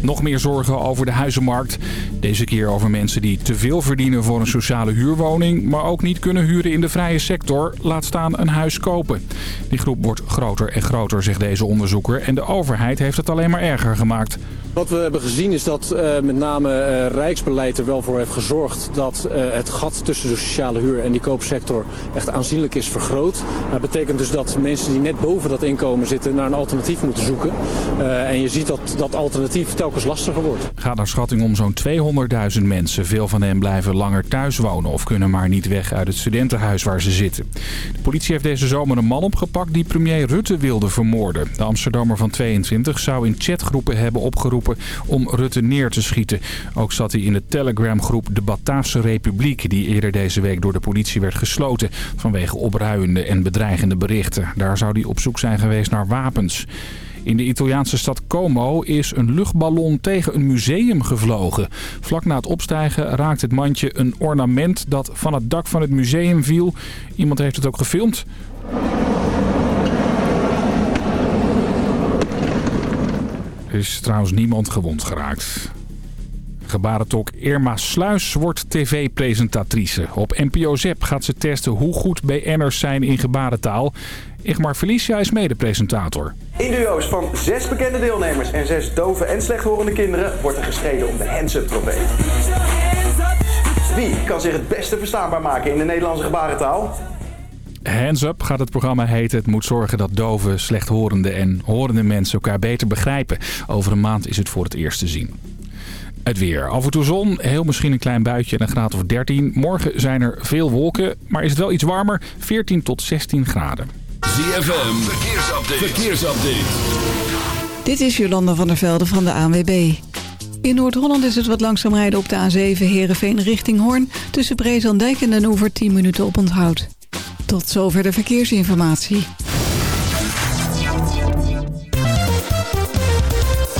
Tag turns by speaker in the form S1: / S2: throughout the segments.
S1: Nog meer zorgen over de huizenmarkt. Deze keer over mensen die te veel verdienen voor een sociale huurwoning... maar ook niet kunnen huren in de vrije sector. Laat staan een huis kopen. Die groep wordt groter en groter, zegt deze onderzoeker. En de overheid heeft het alleen maar erger gemaakt.
S2: Wat we hebben gezien is dat uh, met name uh, Rijksbeleid er wel voor heeft gezorgd dat uh, het gat tussen de sociale huur en die koopsector echt aanzienlijk is vergroot. Dat betekent dus dat mensen die net boven dat inkomen zitten naar een alternatief moeten zoeken. en je ziet dat dat alternatief telkens.
S1: Gaat naar schatting om zo'n 200.000 mensen. Veel van hen blijven langer thuis wonen of kunnen maar niet weg uit het studentenhuis waar ze zitten. De politie heeft deze zomer een man opgepakt die premier Rutte wilde vermoorden. De Amsterdammer van 22 zou in chatgroepen hebben opgeroepen om Rutte neer te schieten. Ook zat hij in de Telegram-groep De Bataafse Republiek... die eerder deze week door de politie werd gesloten... vanwege opruiende en bedreigende berichten. Daar zou hij op zoek zijn geweest naar wapens. In de Italiaanse stad Como is een luchtballon tegen een museum gevlogen. Vlak na het opstijgen raakt het mandje een ornament dat van het dak van het museum viel. Iemand heeft het ook gefilmd. Er is trouwens niemand gewond geraakt. Gebarentok Irma Sluis wordt tv-presentatrice. Op NPO ZEP gaat ze testen hoe goed BN'ers zijn in gebarentaal. Igmar Felicia is mede-presentator.
S3: In duo's van zes bekende deelnemers en zes dove en slechthorende kinderen... wordt er gestreden om de hands-up trofee. Wie kan zich het beste verstaanbaar maken in de Nederlandse gebarentaal?
S1: Hands Up gaat het programma heten. Het moet zorgen dat dove, slechthorende en horende mensen elkaar beter begrijpen. Over een maand is het voor het eerst te zien. Het weer. Af en toe zon, heel misschien een klein buitje en een graad of 13. Morgen zijn er veel wolken, maar is het wel iets warmer. 14 tot 16 graden.
S4: ZFM, verkeersupdate. verkeersupdate.
S5: Dit is Jolanda van der Velde van de ANWB. In Noord-Holland is het wat langzaam rijden op de A7 Heerenveen richting Hoorn. Tussen Brezandijk en Den Oever 10 minuten op onthoud. Tot zover de verkeersinformatie.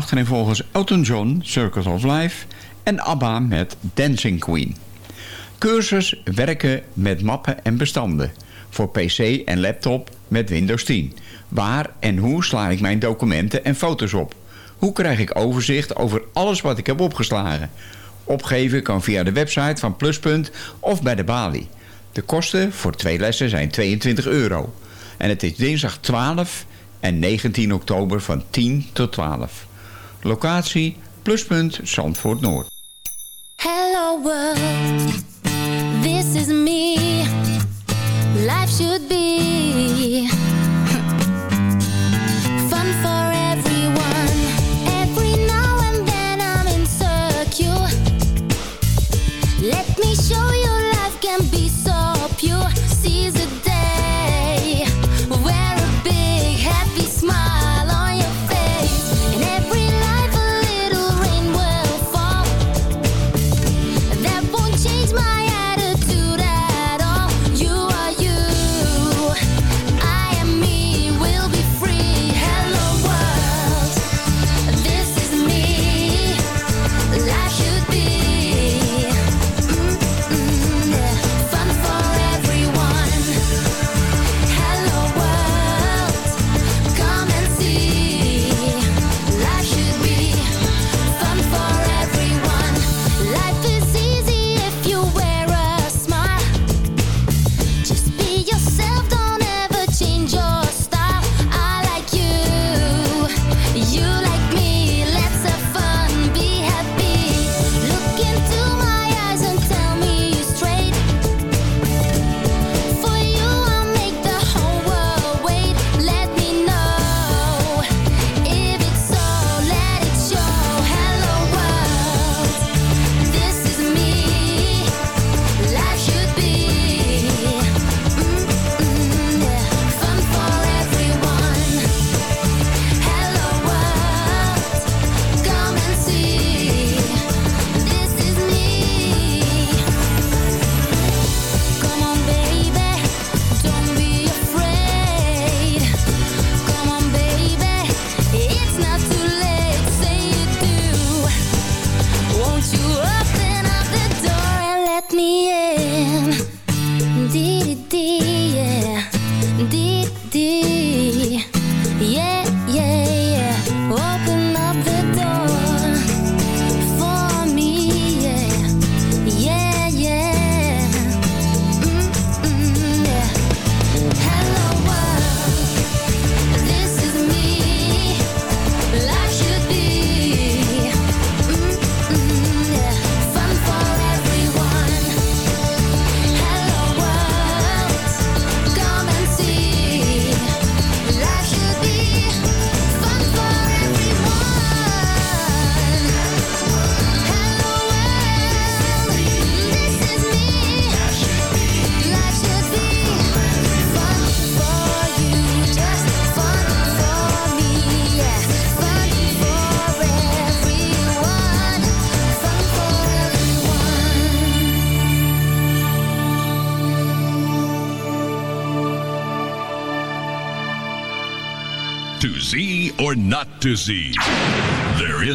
S6: achterin volgens Elton John, Circus of Life en ABBA met Dancing Queen. Cursus werken met mappen en bestanden voor pc en laptop met Windows 10. Waar en hoe sla ik mijn documenten en foto's op? Hoe krijg ik overzicht over alles wat ik heb opgeslagen? Opgeven kan via de website van Pluspunt of bij de balie. De kosten voor twee lessen zijn 22 euro. En het is dinsdag 12 en 19 oktober van 10 tot 12. Locatie Pluspunt Zandvoort Noord.
S7: Hello world, this is me. Life should be...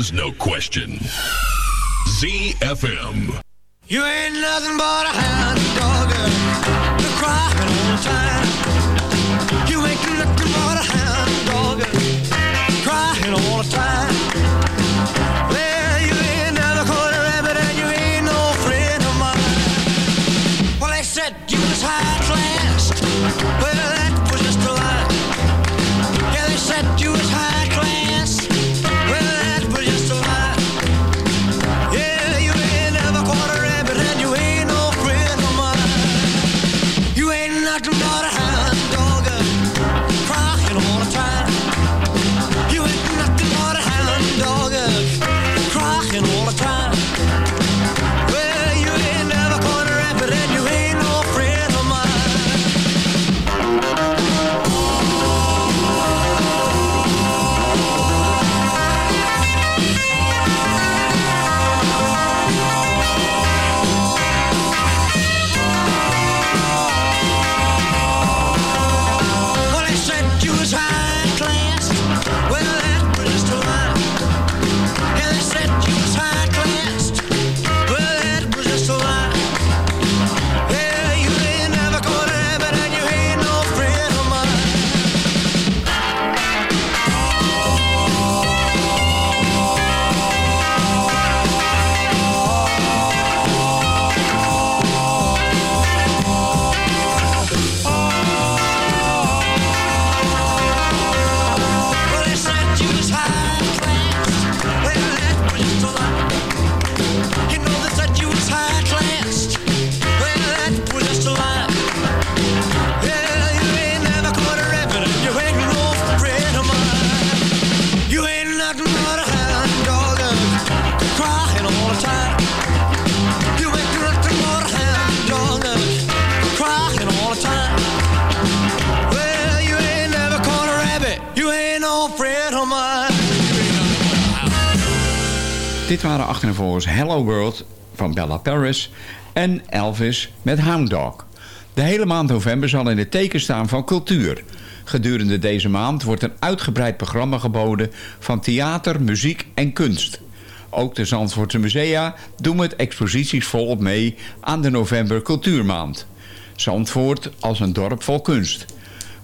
S7: is
S8: no question. ZFM.
S9: You ain't nothing but a hound dog, crying all the time.
S10: Elvis met Hound Dog. De hele maand november zal in het teken staan van cultuur. Gedurende deze maand wordt een uitgebreid programma geboden van theater, muziek en kunst. Ook de Zandvoortse musea doen met exposities volop mee aan de november cultuurmaand. Zandvoort als een dorp vol kunst.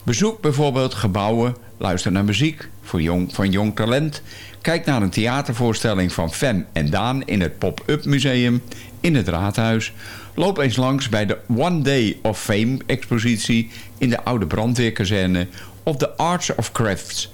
S10: Bezoek bijvoorbeeld gebouwen, luister naar muziek voor jong, van jong talent... kijk naar een theatervoorstelling van Fem en Daan in het Pop-Up Museum in het Raadhuis... loop eens langs bij de One Day of Fame expositie in de oude brandweerkazerne... of de Arts of Crafts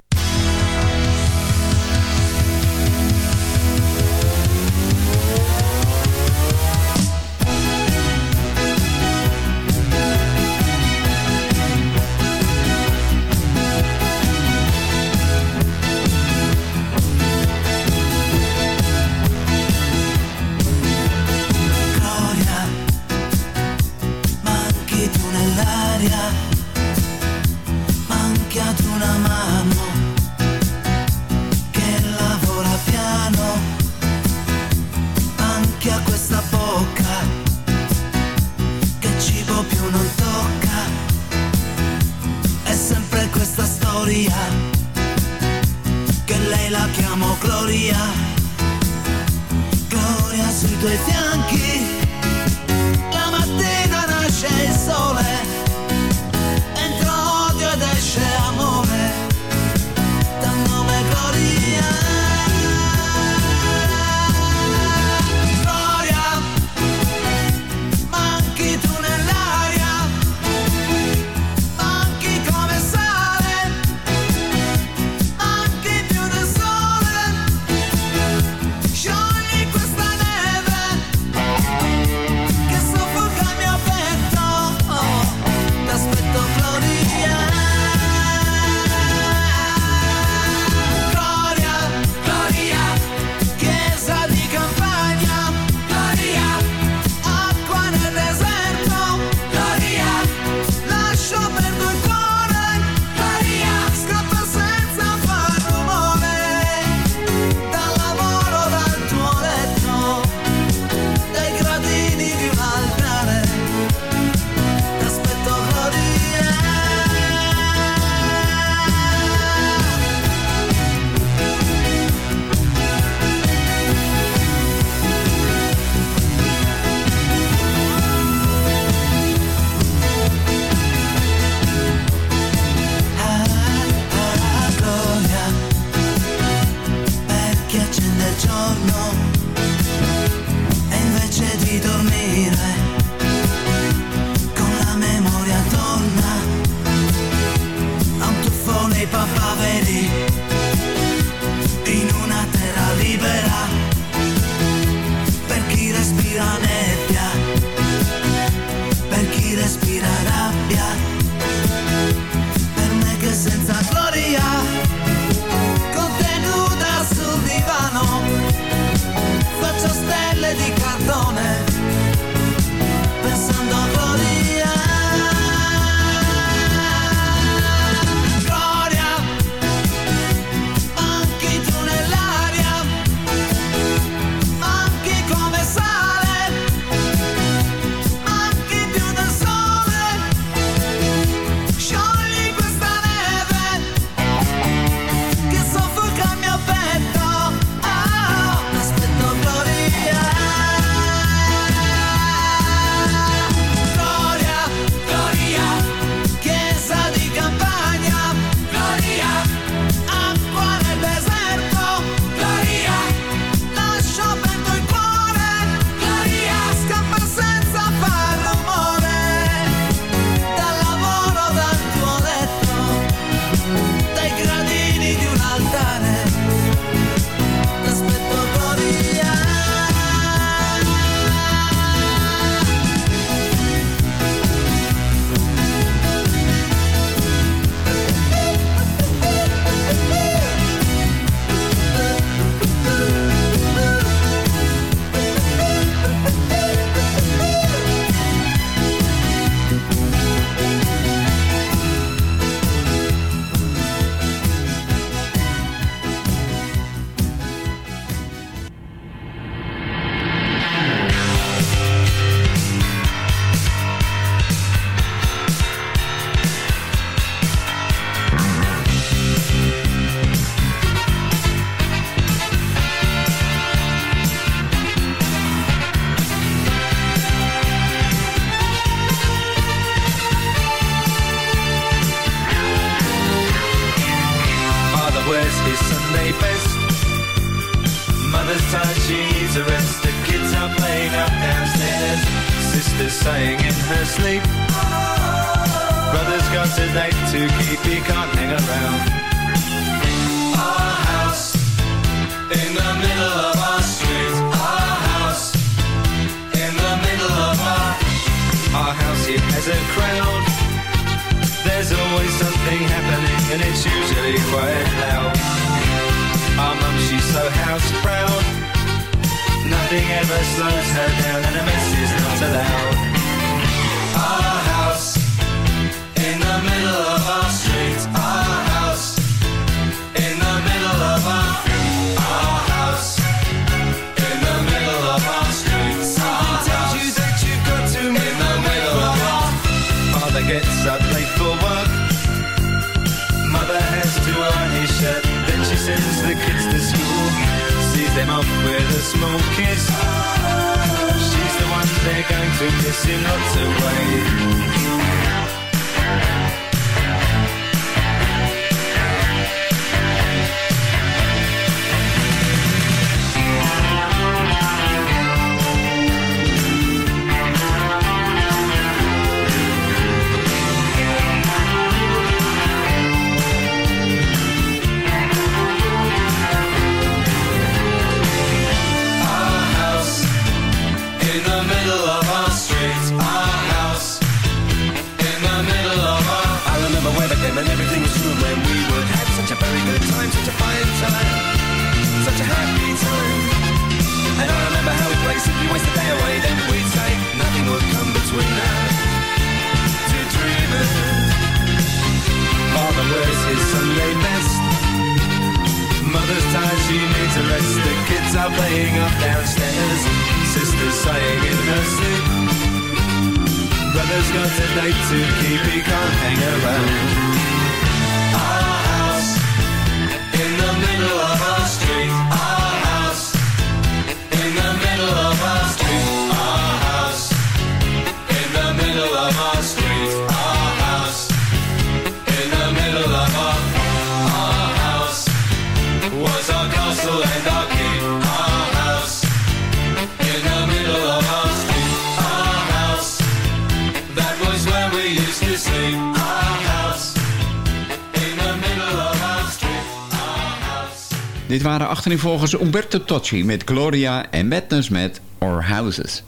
S6: Dit waren achterinvolgens Umberto Tocci met Gloria en Madness met Our Houses.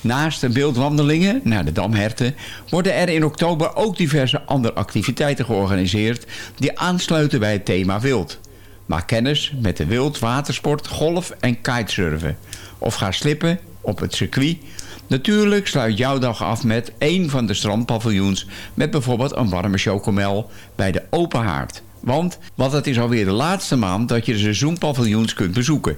S6: Naast de beeldwandelingen naar de Damherten worden er in oktober ook diverse andere activiteiten georganiseerd die aansluiten bij het thema wild. Maak kennis met de wild, watersport, golf en kitesurfen. Of ga slippen op het circuit. Natuurlijk sluit jouw dag af met één van de strandpaviljoens met bijvoorbeeld een warme chocomel bij de open haard. Want, want het is alweer de laatste maand dat je de seizoenpaviljoens kunt bezoeken.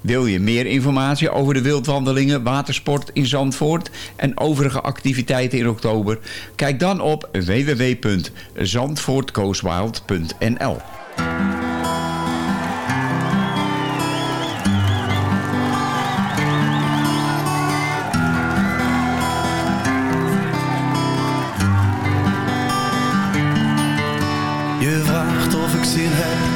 S6: Wil je meer informatie over de wildwandelingen, watersport in Zandvoort en overige activiteiten in oktober? Kijk dan op www.zandvoortcoastwild.nl.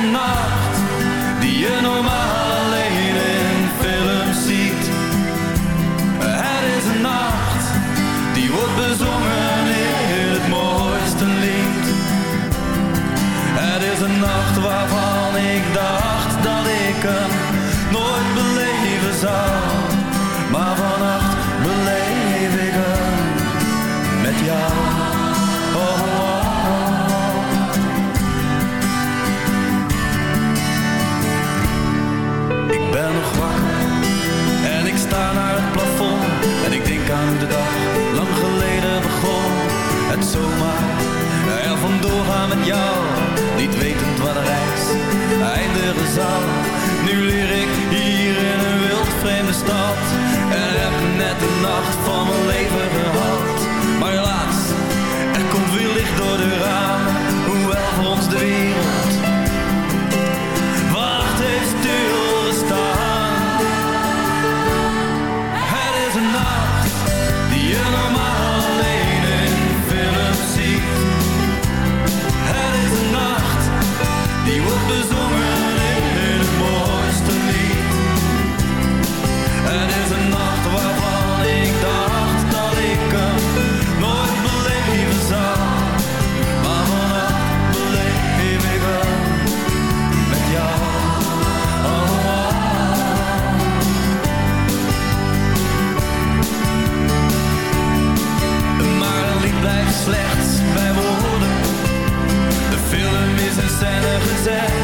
S11: nacht die je normaal
S6: said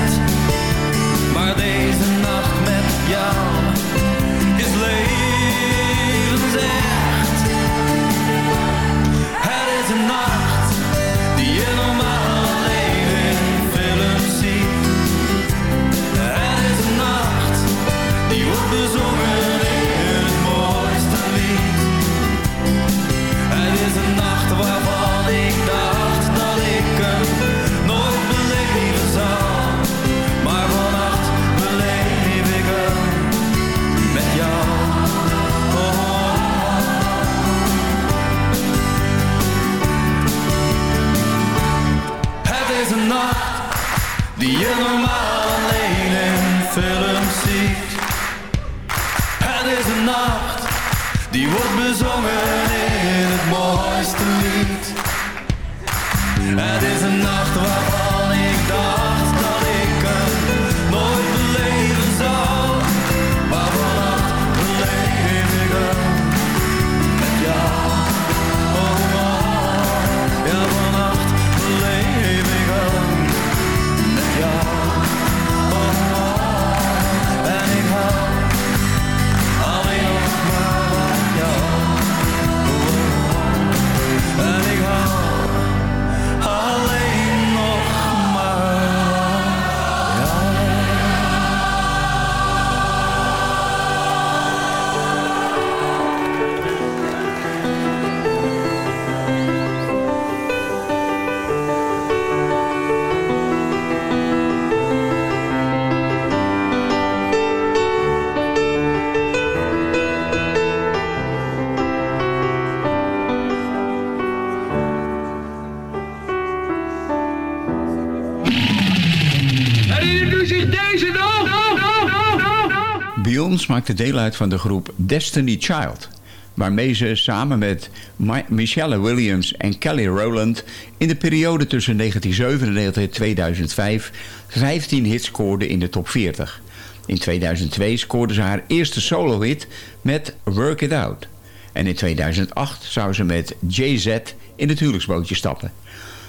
S6: deel uit van de groep Destiny Child... waarmee ze samen met Mi- Michelle Williams en Kelly Rowland... in de periode tussen 1997 en 2005 15 hits scoorde in de top 40. In 2002 scoorde ze haar eerste solo-hit met Work It Out. En in 2008 zou ze met Jay-Z in het huwelijksbootje stappen.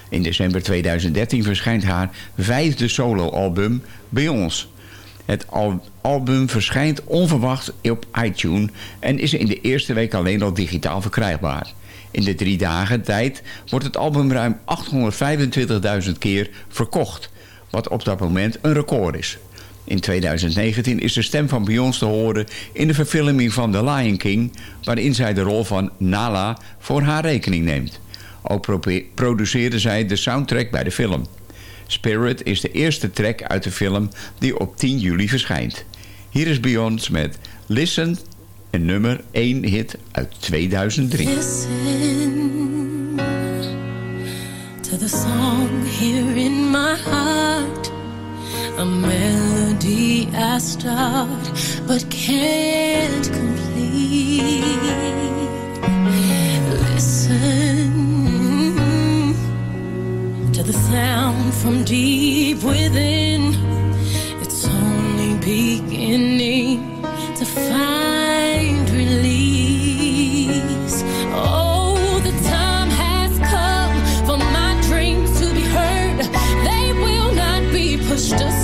S6: In december 2013 verschijnt haar vijfde soloalbum Beyoncé. Het al- album verschijnt onverwacht op iTunes en is in de eerste week alleen al digitaal verkrijgbaar. In de drie dagen tijd wordt het album ruim 825.000 keer verkocht, wat op dat moment een record is. In 2019 is de stem van Beyoncé te horen in de verfilming van The Lion King, waarin zij de rol van Nala voor haar rekening neemt. Ook produceerde zij de soundtrack bij de film. Spirit is de eerste track uit de film die op 10 juli verschijnt. Hier is Beyoncé met Listen, een nummer 1 hit uit 2003.
S12: Listen to the song here in my heart. A melody I start but can't complete. Listen the sound from deep within. It's only beginning to find release. Oh, the time has come for my dreams to be heard. They will not be pushed aside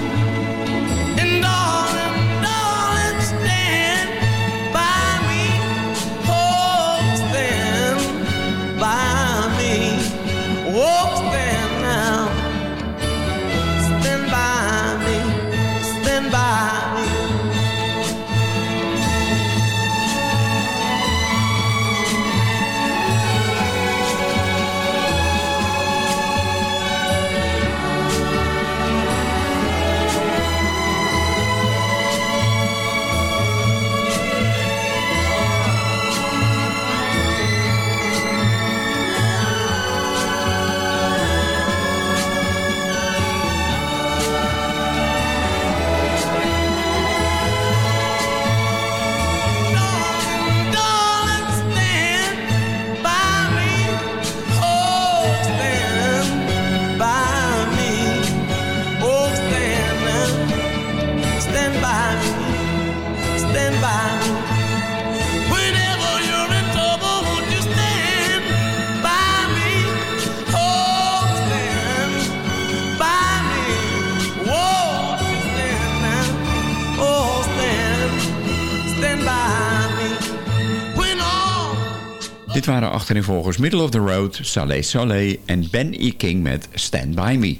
S6: Middle of the Road, Saleh Saleh en Ben E. King met Stand By Me.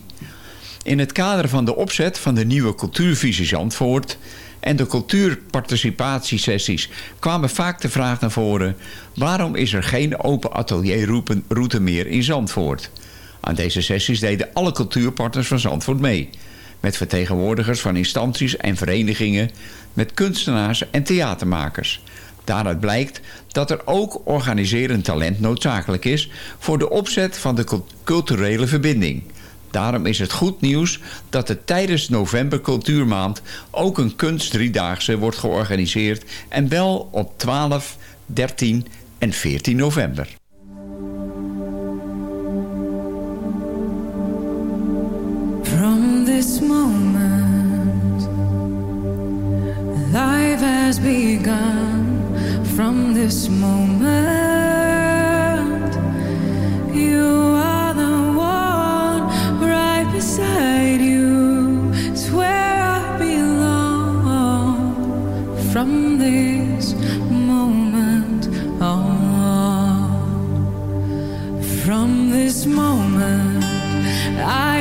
S6: In het kader van de opzet van de nieuwe cultuurvisie Zandvoort en de cultuurparticipatiesessies kwamen vaak de vraag naar voren... waarom is er geen open atelierroute meer in Zandvoort? Aan deze sessies deden alle cultuurpartners van Zandvoort mee... met vertegenwoordigers van instanties en verenigingen... met kunstenaars en theatermakers... Daaruit blijkt dat er ook organiserend talent noodzakelijk is... voor de opzet van de cult- culturele verbinding. Daarom is het goed nieuws dat er tijdens November Cultuurmaand... ook een kunstdriedaagse wordt georganiseerd... en wel op 12, 13 en 14 november.
S13: From this moment, life has begun. From this moment, you are the one right beside you. It's where I belong. From this moment on, from this moment. I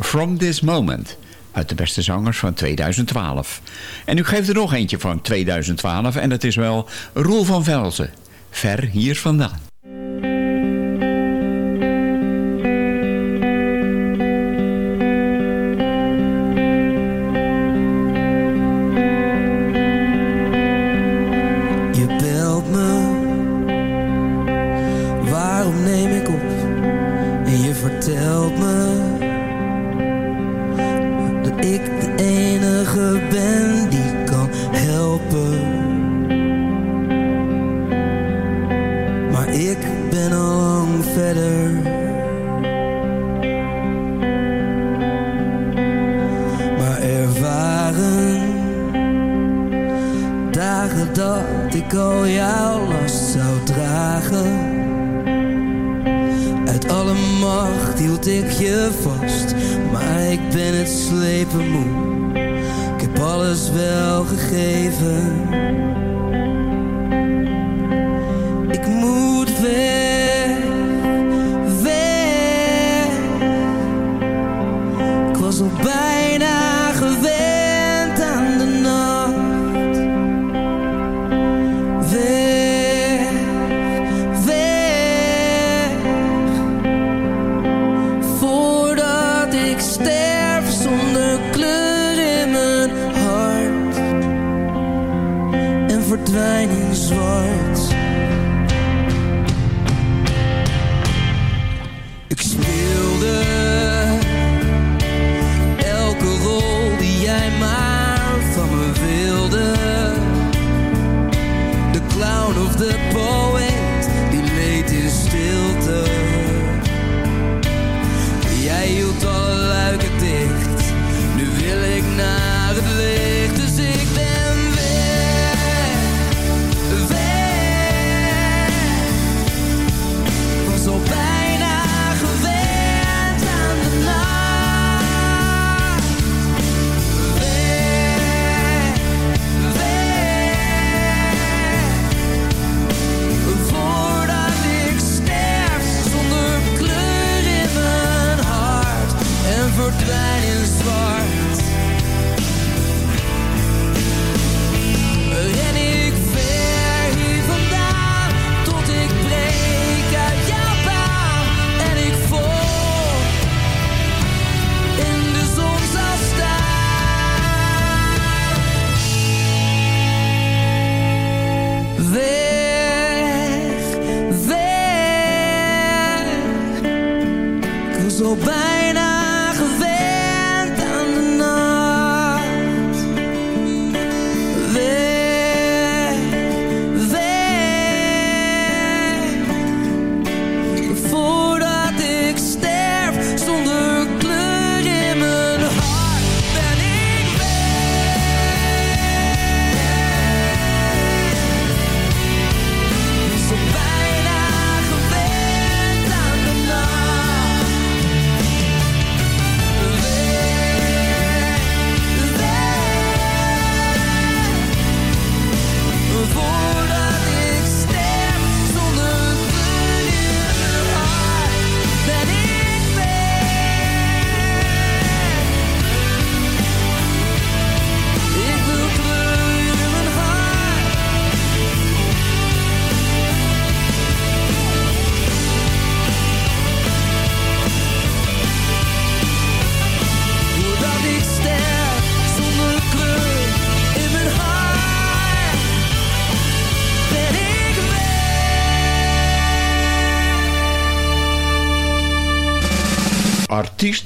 S13: From This Moment.
S6: Uit de beste zangers van 2012. En u geeft er nog eentje van 2012. En dat is wel Roel van Velzen. Ver hier vandaan.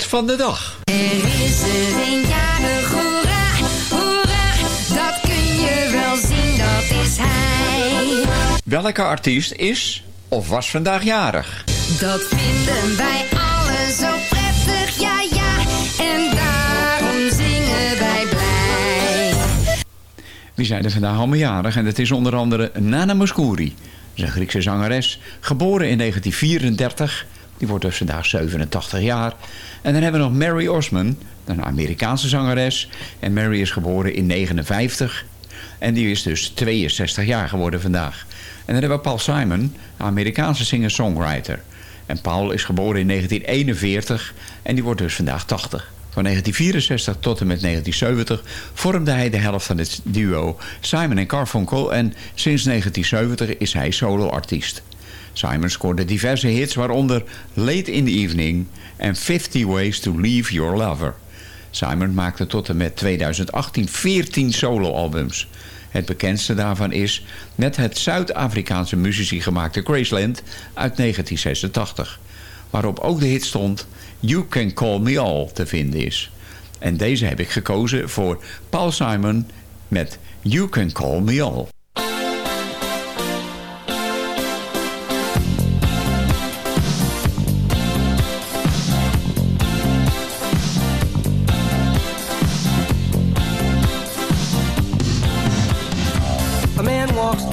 S14: Van de
S6: dag.
S7: Er is er een jarig, hoera, hoera, dat kun je wel zien, dat is hij.
S6: Welke artiest is of was vandaag jarig?
S7: Dat vinden wij allen zo prettig, ja ja, en daarom zingen wij blij.
S6: Wie zijn er vandaag allemaal jarig? En dat is onder andere Nana Mouskouri. Dat is een Griekse zangeres, geboren in 1934. Die wordt dus vandaag 87 jaar. En dan hebben we nog Mary Osmond, een Amerikaanse zangeres. En Mary is geboren in 59. En die is dus 62 jaar geworden vandaag. En dan hebben we Paul Simon, een Amerikaanse singer-songwriter. En Paul is geboren in 1941 en die wordt dus vandaag 80. Van 1964 tot en met 1970 vormde hij de helft van het duo Simon en Garfunkel en sinds 1970 is hij soloartiest. Simon scoorde diverse hits waaronder Late in the Evening en 50 Ways to Leave Your Lover. Simon maakte tot en met 2018 14 soloalbums. Het bekendste daarvan is met het Zuid-Afrikaanse muzici gemaakte Graceland uit 1986. Waarop ook de hit stond You Can Call Me All te vinden is. En deze heb ik gekozen voor Paul Simon met You Can Call Me All.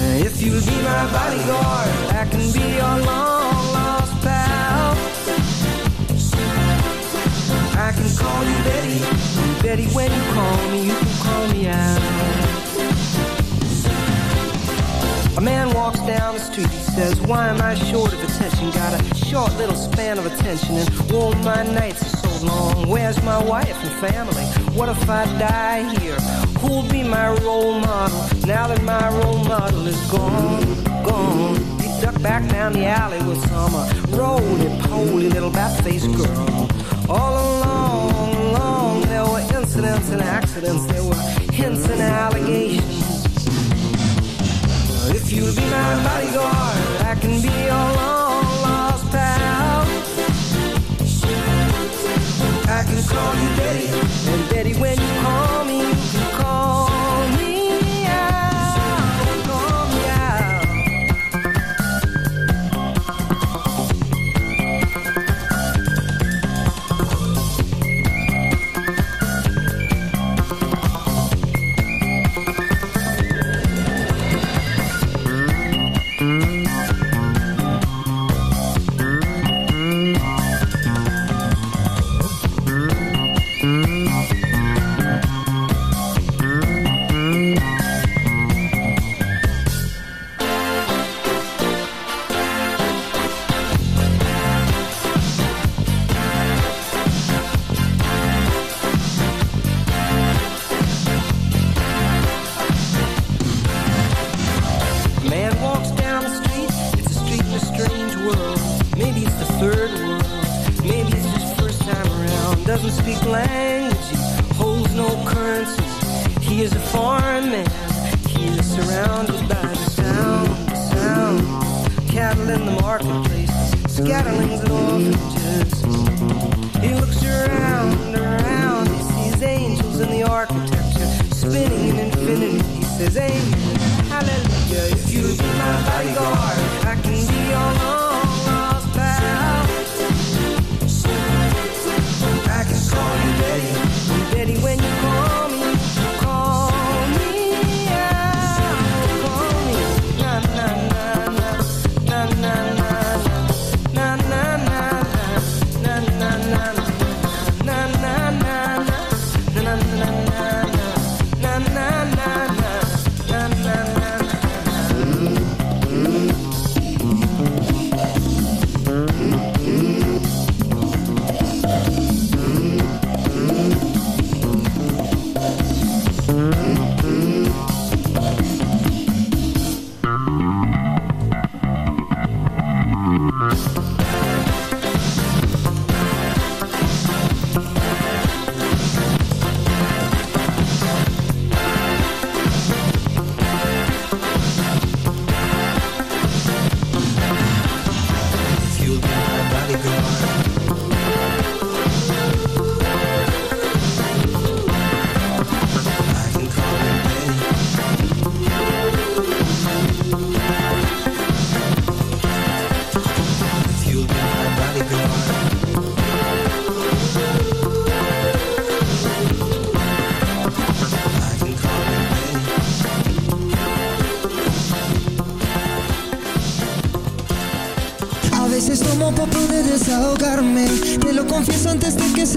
S15: If you'll be my bodyguard, I can be your long lost pal. I can call you Betty, Betty when you call me, you can call me out. A man walks down the street, he says, Why am I short of attention? Got a short little span of attention, and all my nights are so long. Where's my wife and family? What if I die here? Who'll be my role model now that my role model is gone? Gone. He ducked back down the alley with some uh, roly-poly little bat-faced girl. All along, along, there were incidents and accidents, there were hints and allegations. If you'll be my bodyguard, I can be your long can call you and Betty, when you call me,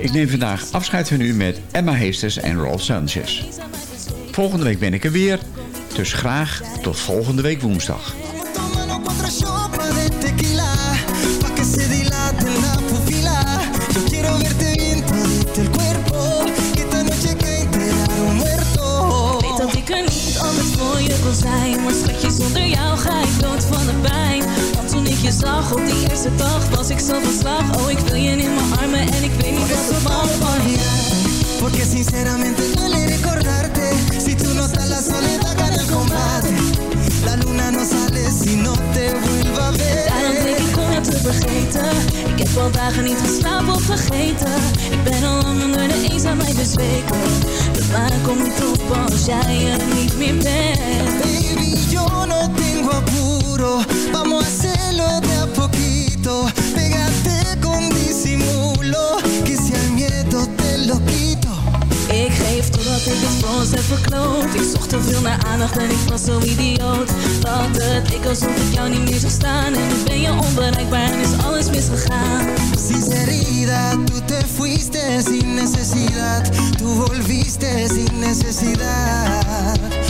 S12: ik
S6: neem vandaag afscheid van u met Emma Heesters en Rolf Sanchez. Volgende week ben ik er weer. Dus graag tot volgende week woensdag
S13: je zag op die eerste dag Was ik zo van slag. Oh, ik wil je in mijn armen En ik weet niet wat er van van je.
S10: Porque sinceramente duele recordarte. Si tú no estás la soledad gana el combate. La luna no sale si no te vuelva a
S13: Daarom denk
S10: ver
S13: ik om jou te vergeten. Ik heb al dagen niet geslapen of vergeten. Ik ben al lang onder de eenzaamheid bezweken Niet op als jij er niet meer bent
S10: Baby, yo no tengo apuro. Vamos a hacerlo de a poquito. Pégate con disimulo. Que si al miedo te lo quito
S13: Ik geef totdat ik het ons heb verkloot. Ik zocht te veel naar aandacht en ik was zo idioot. Dat het ik alsof ik jou niet meer zag staan. En nu ben je onbereikbaar en is alles misgegaan.
S10: Sinceridad, tú te fuiste sin necesidad. Tú volviste sin necesidad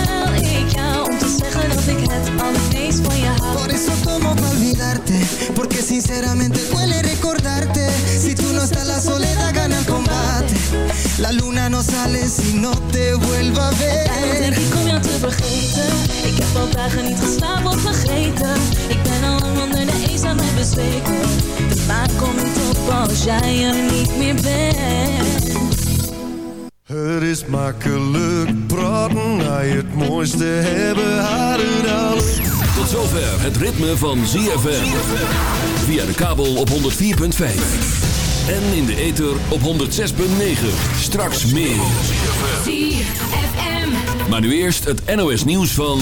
S13: dat ik het allermeest van je hou
S10: Por eso tomo pa olvidarte Porque sinceramente duele recordarte. Si tú no estás la soledad gana el combate. La luna no sale si no te vuelva a
S13: Daarom denk
S10: ver
S13: ik om jou te vergeten Ik heb al dagen niet geslapen of vergeten Ik ben al lang onder de eenzaamheid bezweken De maan komt op als jij er niet meer bent
S16: Het is makkelijk praten, na je het mooiste hebben, haar het alles.
S17: Tot zover het ritme van ZFM. Via de kabel op 104.5. En in de ether op 106.9. Straks meer. Maar nu eerst het NOS nieuws van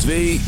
S17: 2 uur.